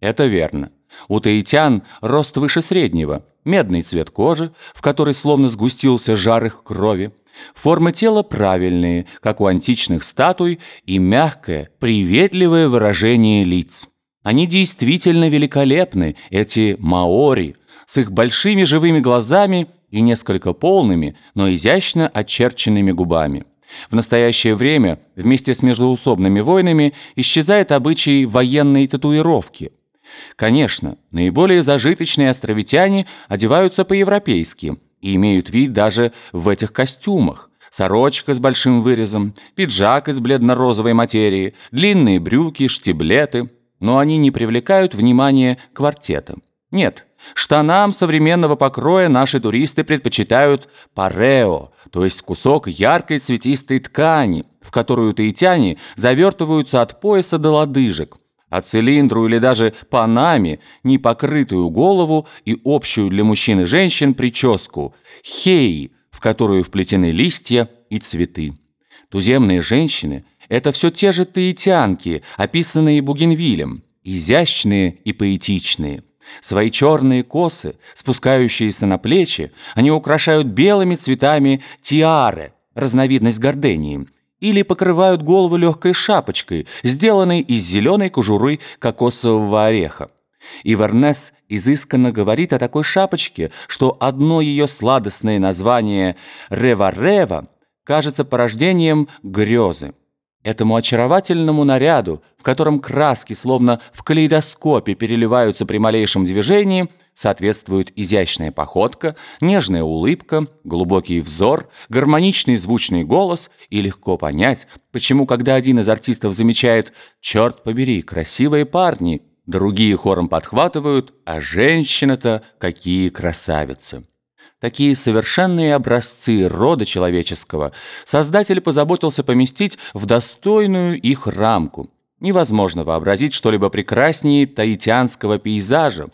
Это верно. У таитян рост выше среднего, медный цвет кожи, в которой словно сгустился жар их крови, формы тела правильные, как у античных статуй, и мягкое, приветливое выражение лиц. Они действительно великолепны, эти маори, с их большими живыми глазами и несколько полными, но изящно очерченными губами. В настоящее время вместе с междоусобными войнами исчезает обычай военной татуировки. Конечно, наиболее зажиточные островитяне одеваются по-европейски и имеют вид даже в этих костюмах. Сорочка с большим вырезом, пиджак из бледно-розовой материи, длинные брюки, штиблеты. Но они не привлекают внимания квартета. Нет, штанам современного покроя наши туристы предпочитают парео, то есть кусок яркой цветистой ткани, в которую таитяне завертываются от пояса до лодыжек, а цилиндру или даже панаме, непокрытую голову и общую для мужчин и женщин прическу, хей, в которую вплетены листья и цветы. Туземные женщины – это все те же таитянки, описанные Бугенвилем, изящные и поэтичные. Свои черные косы, спускающиеся на плечи, они украшают белыми цветами тиары, разновидность гордении, или покрывают голову легкой шапочкой, сделанной из зеленой кожуры кокосового ореха. И Вернес изысканно говорит о такой шапочке, что одно ее сладостное название «рева-рева» кажется порождением грезы. Этому очаровательному наряду, в котором краски словно в калейдоскопе переливаются при малейшем движении, соответствует изящная походка, нежная улыбка, глубокий взор, гармоничный звучный голос, и легко понять, почему, когда один из артистов замечает «Черт побери, красивые парни», другие хором подхватывают «А женщина-то какие красавицы!» Такие совершенные образцы рода человеческого Создатель позаботился поместить в достойную их рамку. Невозможно вообразить что-либо прекраснее таитянского пейзажа.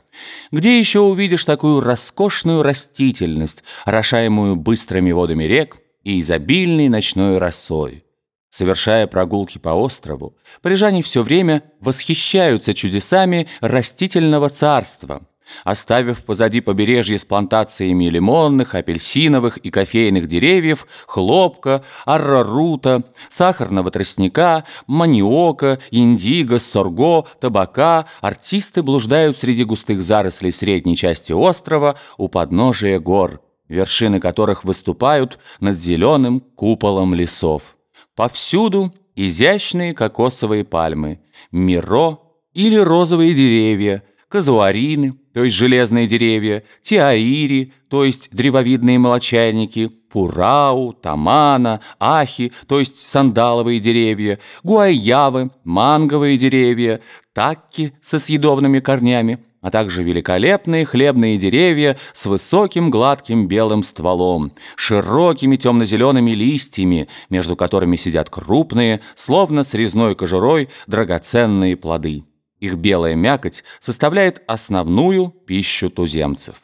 Где еще увидишь такую роскошную растительность, орошаемую быстрыми водами рек и изобильной ночной росой? Совершая прогулки по острову, прижане все время восхищаются чудесами растительного царства – Оставив позади побережье с плантациями лимонных, апельсиновых и кофейных деревьев, хлопка, аррарута, сахарного тростника, маниока, индиго, сорго, табака, артисты блуждают среди густых зарослей средней части острова у подножия гор, вершины которых выступают над зеленым куполом лесов. Повсюду изящные кокосовые пальмы, миро или розовые деревья, казуарины – то есть железные деревья, тиаири, то есть древовидные молочайники, пурау, тамана, ахи, то есть сандаловые деревья, гуайявы, манговые деревья, такки со съедобными корнями, а также великолепные хлебные деревья с высоким гладким белым стволом, широкими темно-зелеными листьями, между которыми сидят крупные, словно с резной кожурой, драгоценные плоды. Их белая мякоть составляет основную пищу туземцев.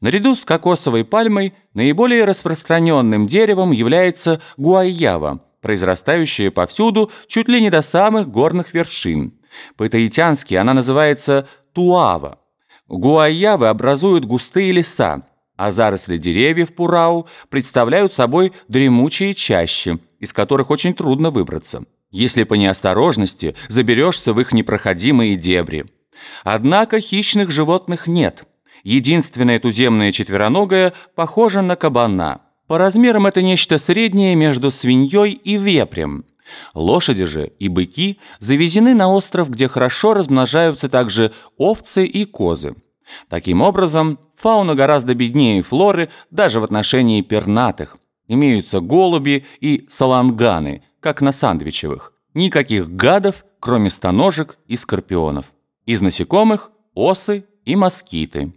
Наряду с кокосовой пальмой наиболее распространенным деревом является гуайява, произрастающая повсюду чуть ли не до самых горных вершин. По-таитянски она называется туава. Гуайявы образуют густые леса, а заросли деревьев пурау представляют собой дремучие чащи, из которых очень трудно выбраться если по неосторожности заберешься в их непроходимые дебри. Однако хищных животных нет. Единственная туземная четвероногая похожа на кабана. По размерам это нечто среднее между свиньей и вепрем. Лошади же и быки завезены на остров, где хорошо размножаются также овцы и козы. Таким образом, фауна гораздо беднее флоры даже в отношении пернатых. Имеются голуби и саланганы – как на сандвичевых. Никаких гадов, кроме станожек и скорпионов. Из насекомых – осы и москиты.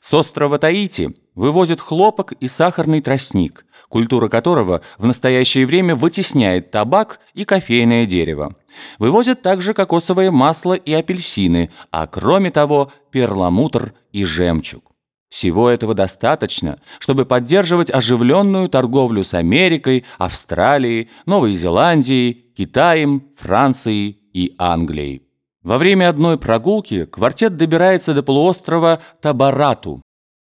С острова Таити вывозят хлопок и сахарный тростник, культура которого в настоящее время вытесняет табак и кофейное дерево. Вывозят также кокосовое масло и апельсины, а кроме того перламутр и жемчуг. Всего этого достаточно, чтобы поддерживать оживленную торговлю с Америкой, Австралией, Новой Зеландией, Китаем, Францией и Англией. Во время одной прогулки квартет добирается до полуострова Табарату,